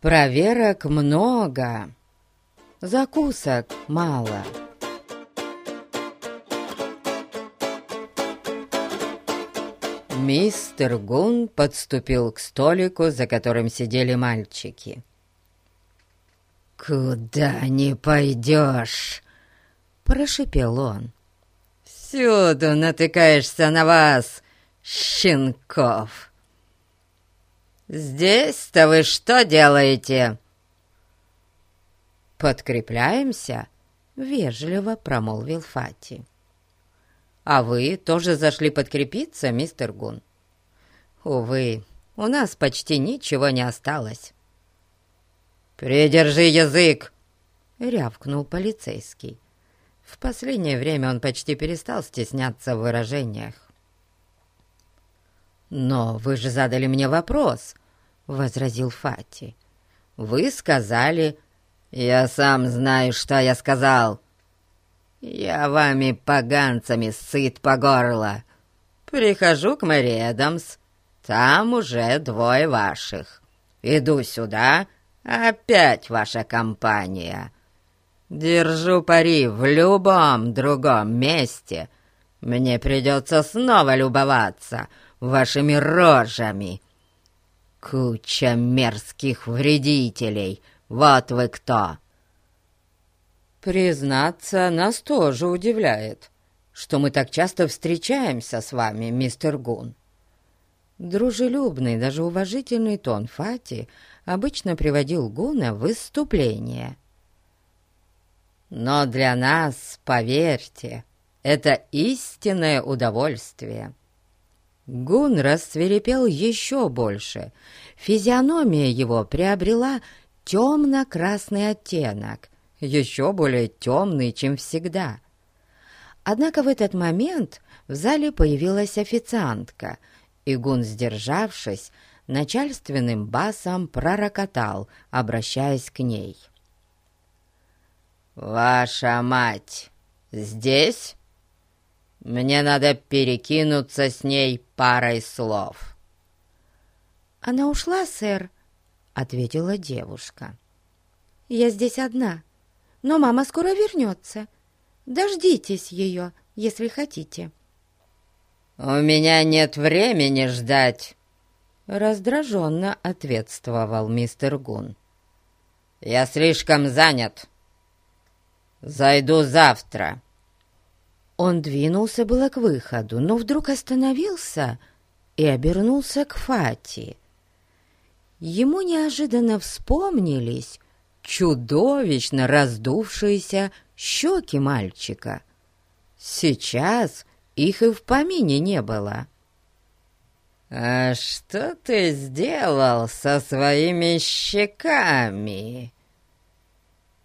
Проверок много, закусок мало. Мистер Гун подступил к столику, за которым сидели мальчики. «Куда не пойдешь?» — прошипел он. «Всюду натыкаешься на вас, щенков!» «Здесь-то вы что делаете?» «Подкрепляемся», — вежливо промолвил Фати. «А вы тоже зашли подкрепиться, мистер Гун?» «Увы, у нас почти ничего не осталось». «Придержи язык!» — рявкнул полицейский. В последнее время он почти перестал стесняться в выражениях. «Но вы же задали мне вопрос», — возразил Фати. «Вы сказали...» «Я сам знаю, что я сказал. Я вами поганцами сыт по горло. Прихожу к Мэри Эдамс, там уже двое ваших. Иду сюда, опять ваша компания. Держу пари в любом другом месте. Мне придется снова любоваться» вашими рожами. Куча мерзких вредителей, вот вы кто!» «Признаться, нас тоже удивляет, что мы так часто встречаемся с вами, мистер Гун». Дружелюбный, даже уважительный тон Фати обычно приводил Гуна в выступление. «Но для нас, поверьте, это истинное удовольствие». Гун рассверепел еще больше. Физиономия его приобрела темно-красный оттенок, еще более темный, чем всегда. Однако в этот момент в зале появилась официантка, и Гун, сдержавшись, начальственным басом пророкотал, обращаясь к ней. «Ваша мать здесь?» Мне надо перекинуться с ней парой слов». «Она ушла, сэр», — ответила девушка. «Я здесь одна, но мама скоро вернется. Дождитесь ее, если хотите». «У меня нет времени ждать», — раздраженно ответствовал мистер Гун. «Я слишком занят. Зайду завтра». Он двинулся было к выходу, но вдруг остановился и обернулся к Фати. Ему неожиданно вспомнились чудовищно раздувшиеся щеки мальчика. Сейчас их и в помине не было. «А что ты сделал со своими щеками?»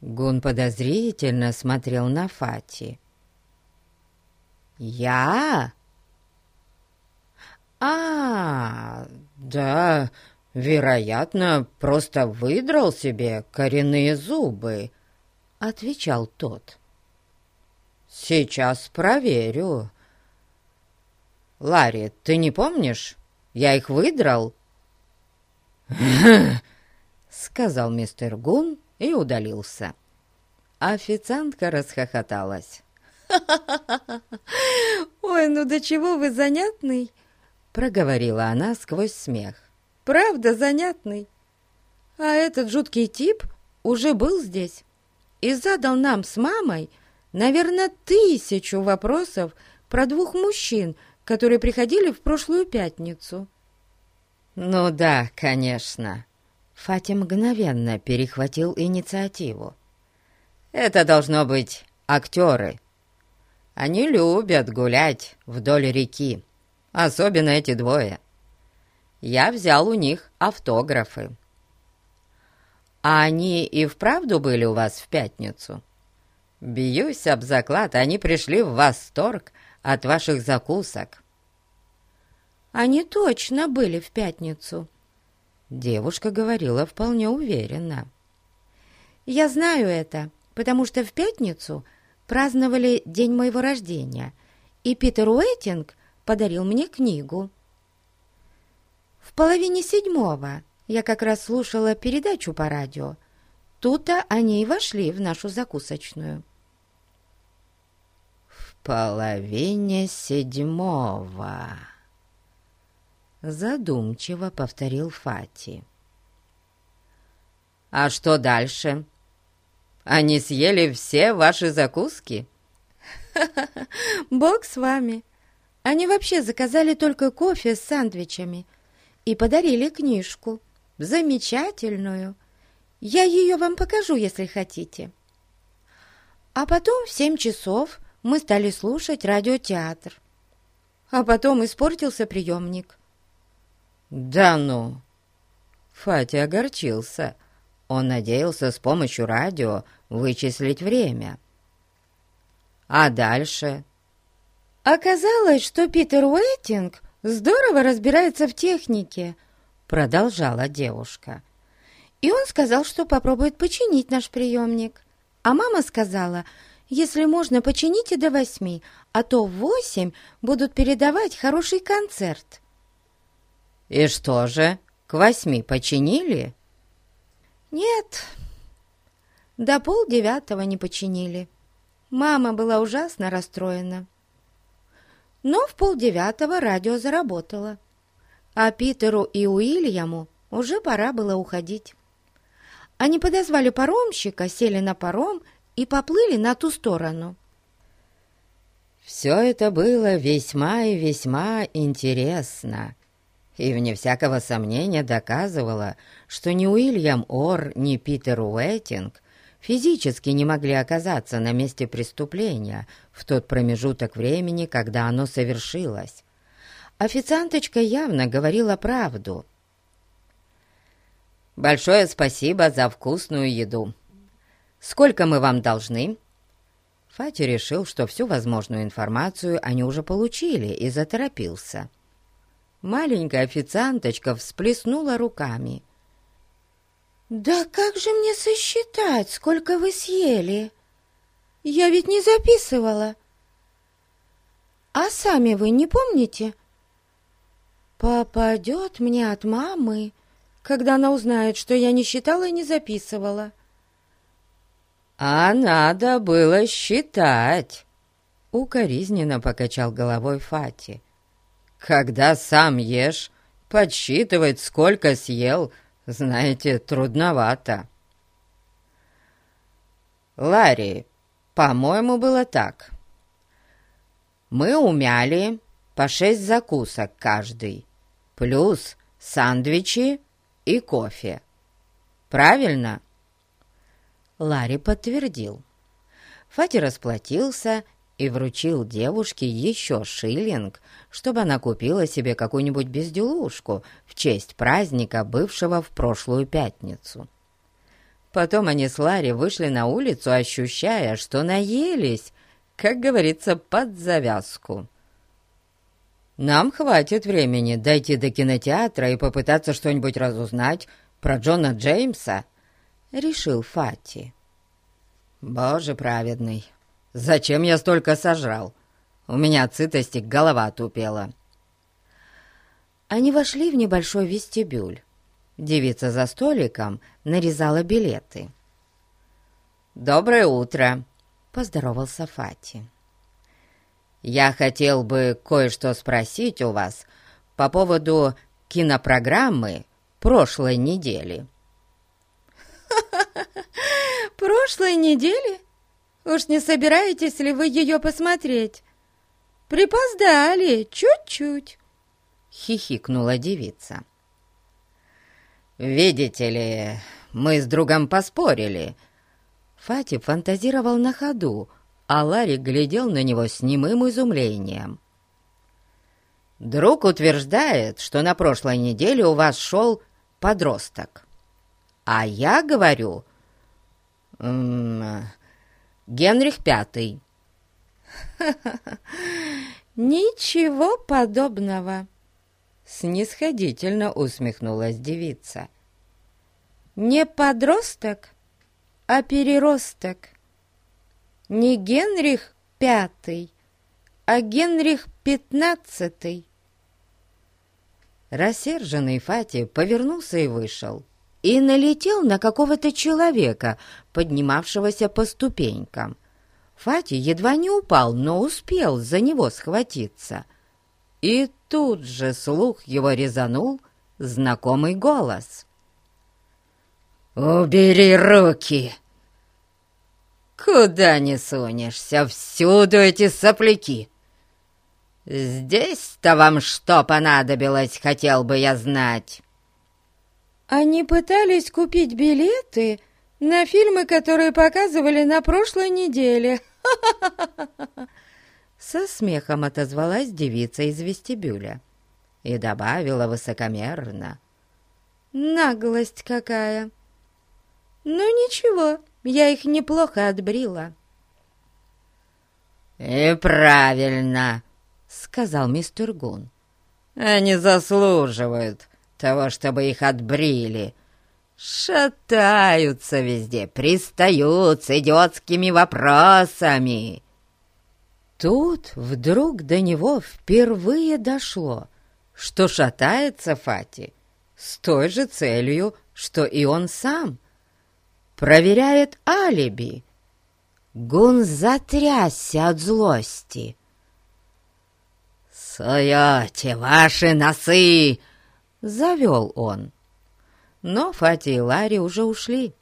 Гун подозрительно смотрел на Фати. «Я?» «А, да, вероятно, просто выдрал себе коренные зубы», — отвечал тот. «Сейчас проверю». «Ларри, ты не помнишь? Я их выдрал?» сказал мистер Гун и удалился. Официантка расхохоталась. «Ой, ну до чего вы занятный!» Проговорила она сквозь смех. «Правда занятный! А этот жуткий тип уже был здесь и задал нам с мамой, наверное, тысячу вопросов про двух мужчин, которые приходили в прошлую пятницу». «Ну да, конечно». Фатя мгновенно перехватил инициативу. «Это должно быть актеры». Они любят гулять вдоль реки, особенно эти двое. Я взял у них автографы. А они и вправду были у вас в пятницу? Бьюсь об заклад, они пришли в восторг от ваших закусок. Они точно были в пятницу. Девушка говорила вполне уверенно. Я знаю это, потому что в пятницу праздновали день моего рождения, и Питер Уэйтинг подарил мне книгу. В половине седьмого Я как раз слушала передачу по радио. Тут-то они и вошли в нашу закусочную. В половине седьмого. Задумчиво повторил Фати. «А что дальше? Они съели все ваши закуски?» «Бог с вами! Они вообще заказали только кофе с сандвичами и подарили книжку, замечательную. Я ее вам покажу, если хотите». А потом в семь часов мы стали слушать радиотеатр. А потом испортился приемник. «Да ну!» Фати огорчился. Он надеялся с помощью радио вычислить время. А дальше? Оказалось, что Питер Уэйтинг здорово разбирается в технике, продолжала девушка. И он сказал, что попробует починить наш приемник. А мама сказала, если можно, почините до восьми, а то в восемь будут передавать хороший концерт. «И что же, к восьми починили?» «Нет, до полдевятого не починили. Мама была ужасно расстроена. Но в полдевятого радио заработало, а Питеру и Уильяму уже пора было уходить. Они подозвали паромщика, сели на паром и поплыли на ту сторону. Все это было весьма и весьма интересно, и, вне всякого сомнения, доказывало, что ни Уильям Ор, ни Питер Уэттинг физически не могли оказаться на месте преступления в тот промежуток времени, когда оно совершилось. Официанточка явно говорила правду. «Большое спасибо за вкусную еду. Сколько мы вам должны?» Фати решил, что всю возможную информацию они уже получили, и заторопился. Маленькая официанточка всплеснула руками. «Да как же мне сосчитать, сколько вы съели? Я ведь не записывала. А сами вы не помните?» «Попадет мне от мамы, когда она узнает, что я не считала и не записывала». «А надо было считать!» Укоризненно покачал головой Фати. Когда сам ешь, подсчитывать, сколько съел, знаете, трудновато. Ларри, по-моему, было так. Мы умяли по шесть закусок каждый, плюс сандвичи и кофе. Правильно? Ларри подтвердил. Фати расплатился и вручил девушке еще шиллинг, чтобы она купила себе какую-нибудь безделушку в честь праздника, бывшего в прошлую пятницу. Потом они с Ларри вышли на улицу, ощущая, что наелись, как говорится, под завязку. «Нам хватит времени дойти до кинотеатра и попытаться что-нибудь разузнать про Джона Джеймса», — решил Фати. «Боже праведный, Зачем я столько сожрал? У меня от сытости голова тупела. Они вошли в небольшой вестибюль. Девица за столиком нарезала билеты. «Доброе утро!» — поздоровался Фати. «Я хотел бы кое-что спросить у вас по поводу кинопрограммы прошлой недели». «Прошлой недели?» Уж не собираетесь ли вы ее посмотреть? Припоздали, чуть-чуть!» Хихикнула девица. «Видите ли, мы с другом поспорили». Фати фантазировал на ходу, а Ларри глядел на него с немым изумлением. «Друг утверждает, что на прошлой неделе у вас шел подросток. А я говорю...» Генрих Пятый». «Ничего подобного!» Снисходительно усмехнулась девица. «Не подросток, а переросток. Не Генрих Пятый, а Генрих Пятнадцатый». Рассерженный Фати повернулся и вышел. И налетел на какого-то человека, поднимавшегося по ступенькам. Фати едва не упал, но успел за него схватиться. И тут же слух его резанул знакомый голос. «Убери руки!» «Куда не сунешься? Всюду эти сопляки!» «Здесь-то вам что понадобилось, хотел бы я знать?» «Они пытались купить билеты на фильмы, которые показывали на прошлой неделе». Со смехом отозвалась девица из вестибюля и добавила высокомерно. «Наглость какая!» «Ну ничего, я их неплохо отбрила». «И правильно!» сказал мистер Гун. «Они заслуживают того, чтобы их отбрили. Шатаются везде, пристают с идиотскими вопросами». Тут вдруг до него впервые дошло, что шатается Фати с той же целью, что и он сам. Проверяет алиби. Гун затрясся от злости. «Суете ваши носы!» — завел он. Но Фати и Ларри уже ушли.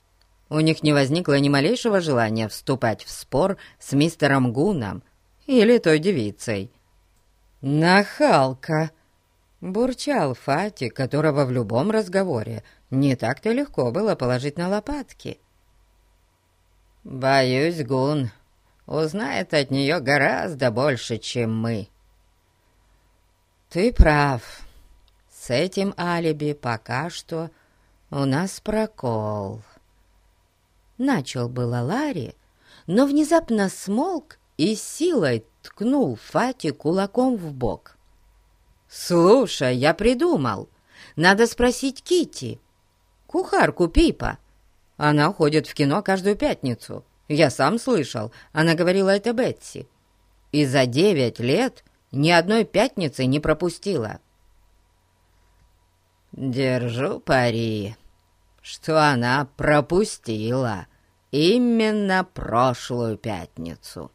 У них не возникло ни малейшего желания вступать в спор с мистером Гуном или той девицей. «Нахалка!» — бурчал Фати, которого в любом разговоре не так-то легко было положить на лопатки. «Боюсь, Гун узнает от нее гораздо больше, чем мы», «Ты прав. С этим алиби пока что у нас прокол». Начал было Ларри, но внезапно смолк и силой ткнул Фати кулаком в бок. «Слушай, я придумал. Надо спросить Кити, кухарку Пипа. Она ходит в кино каждую пятницу. Я сам слышал, она говорила это Бетси. И за девять лет ни одной пятницы не пропустила. Держу пари, что она пропустила именно прошлую пятницу.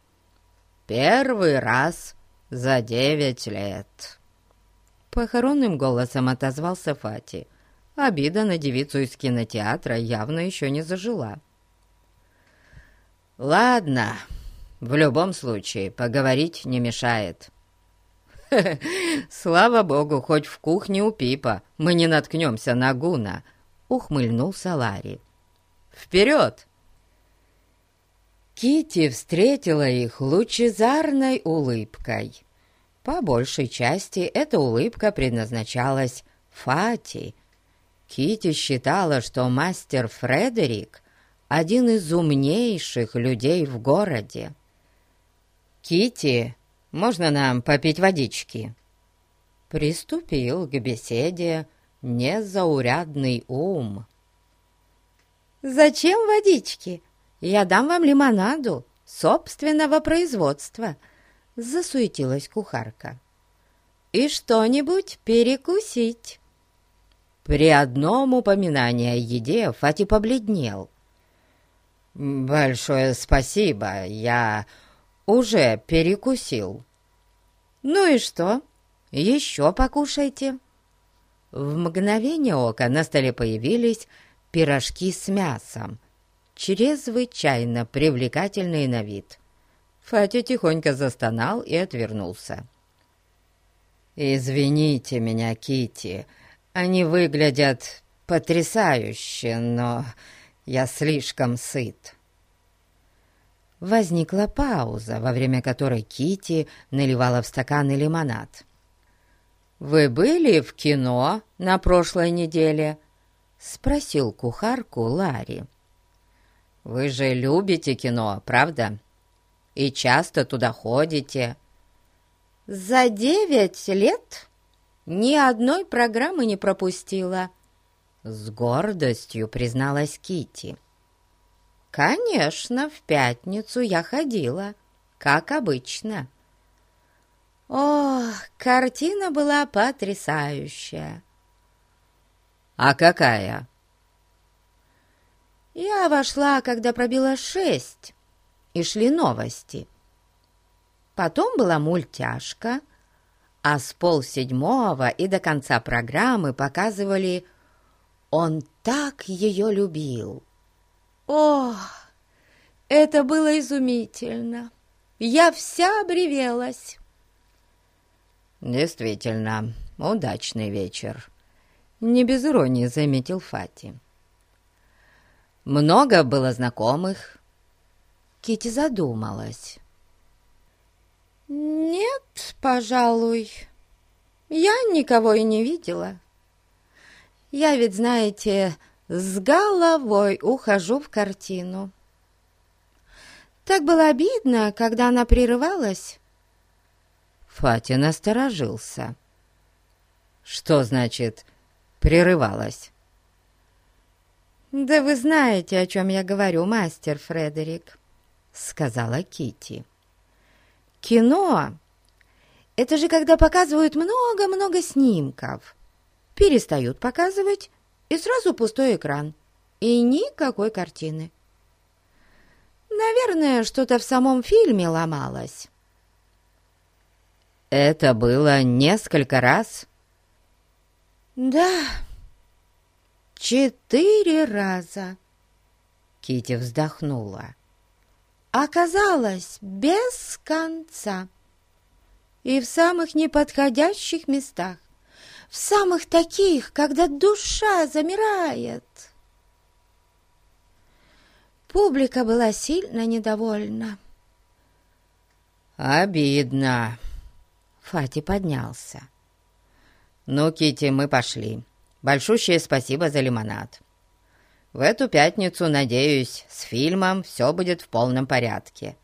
Первый раз за девять лет. Похоронным голосом отозвался Фати. Обида на девицу из кинотеатра явно еще не зажила. «Ладно, в любом случае, поговорить не мешает. «Слава богу, хоть в кухне у Пипа мы не наткнемся на Гуна», — ухмыльнулся Ларри. «Вперед!» Кити встретила их лучезарной улыбкой. По большей части эта улыбка предназначалась Фати. Кити считала, что мастер Фредерик — один из умнейших людей в городе. Кити можно нам попить водички?» Приступил к беседе незаурядный ум. «Зачем водички? Я дам вам лимонаду собственного производства», — засуетилась кухарка. «И что-нибудь перекусить». При одном упоминании о еде Фати побледнел. «Большое спасибо, я уже перекусил». «Ну и что? Еще покушайте». В мгновение ока на столе появились пирожки с мясом, чрезвычайно привлекательные на вид. Фатя тихонько застонал и отвернулся. «Извините меня, Кити, они выглядят потрясающе, но я слишком сыт». Возникла пауза, во время которой Кити наливала в стаканы лимонад. «Вы были в кино на прошлой неделе?» — спросил кухарку Ларри. «Вы же любите кино, правда? И часто туда ходите?» «За девять лет ни одной программы не пропустила», — с гордостью призналась Кити. «Конечно, в пятницу я ходила, как обычно». Ох, картина была потрясающая. А какая?» «Я вошла, когда пробила шесть, и шли новости. Потом была мультяшка, а с полседьмого и до конца программы показывали «Он так ее любил». Ох, это было изумительно! Я вся обревелась. «Действительно, удачный вечер», — не без иронии заметил Фати. «Много было знакомых?» Кити задумалась. «Нет, пожалуй, я никого и не видела. Я ведь, знаете, с головой ухожу в картину. Так было обидно, когда она прерывалась». Фатя насторожился. «Что значит «прерывалась»?» «Да вы знаете, о чем я говорю, мастер Фредерик», — сказала Кити. «Кино — это же когда показывают много-много снимков. Перестают показывать, и сразу пустой экран, и никакой картины. Наверное, что-то в самом фильме ломалось». «Это было несколько раз?» «Да, четыре раза», — Кити вздохнула. «Оказалось, без конца и в самых неподходящих местах, в самых таких, когда душа замирает». Публика была сильно недовольна. «Обидно», Фати поднялся. «Ну, Кити, мы пошли. Большущее спасибо за лимонад. В эту пятницу, надеюсь, с фильмом все будет в полном порядке».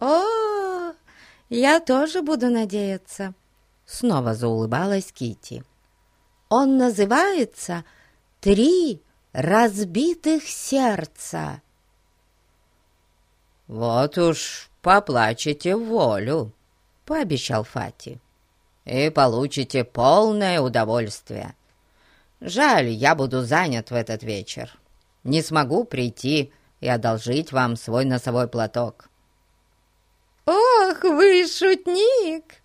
«О, я тоже буду надеяться», — снова заулыбалась Кити. «Он называется «Три разбитых сердца». «Вот уж поплачете в волю», — пообещал Фати. «И получите полное удовольствие. Жаль, я буду занят в этот вечер. Не смогу прийти и одолжить вам свой носовой платок». «Ох, вы шутник!»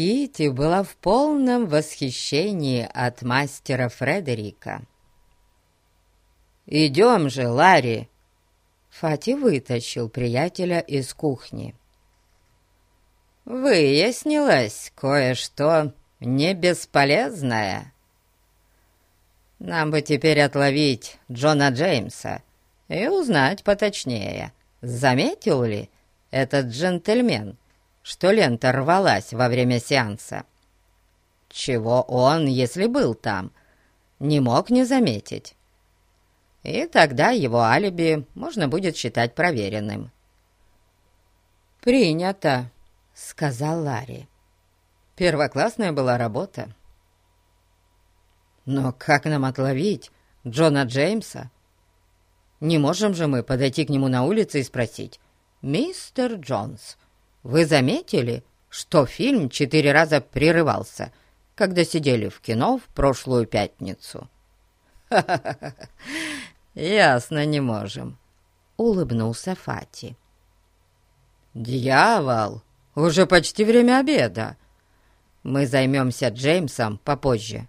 Кити была в полном восхищении от мастера Фредерика. «Идем же, Ларри!» Фати вытащил приятеля из кухни выяснилось кое-что не бесполезное. Нам бы теперь отловить Джона Джеймса и узнать поточнее, заметил ли этот джентльмен, что лента рвалась во время сеанса. Чего он, если был там, не мог не заметить. И тогда его алиби можно будет считать проверенным. «Принято», — сказал Ларри. «Первоклассная была работа». «Но как нам отловить Джона Джеймса? Не можем же мы подойти к нему на улице и спросить, «Мистер Джонс, вы заметили, что фильм четыре раза прерывался, когда сидели в кино в прошлую пятницу?» «Ха-ха-ха! Ясно, не можем», — улыбнулся Фати. «Дьявол!» Уже почти время обеда. Мы займемся Джеймсом попозже.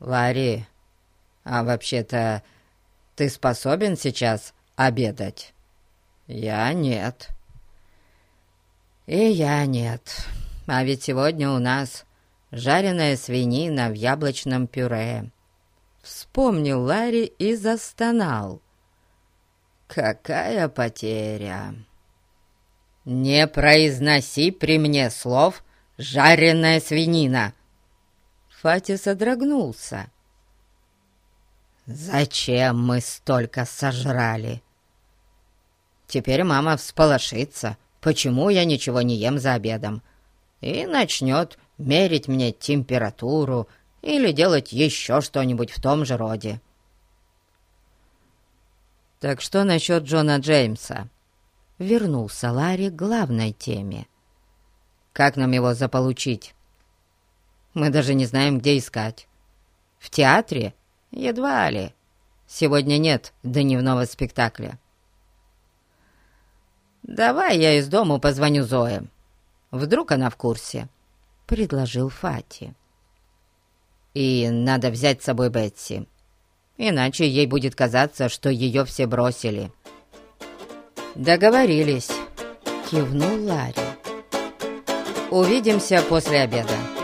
Ларри, а вообще-то ты способен сейчас обедать? Я нет. И я нет. А ведь сегодня у нас жареная свинина в яблочном пюре. Вспомнил Ларри и застонал. Какая потеря! «Не произноси при мне слов «жареная свинина!»» Фати содрогнулся. «Зачем мы столько сожрали?» Теперь мама всполошится, почему я ничего не ем за обедом, и начнет мерить мне температуру или делать еще что-нибудь в том же роде. «Так что насчет Джона Джеймса?» вернулся Ларри к главной теме. «Как нам его заполучить? Мы даже не знаем, где искать. В театре? Едва ли. Сегодня нет дневного спектакля. «Давай я из дому позвоню Зое. Вдруг она в курсе», — предложил Фати. «И надо взять с собой Бетси, иначе ей будет казаться, что ее все бросили». «Договорились», — кивнул Ларри. «Увидимся после обеда».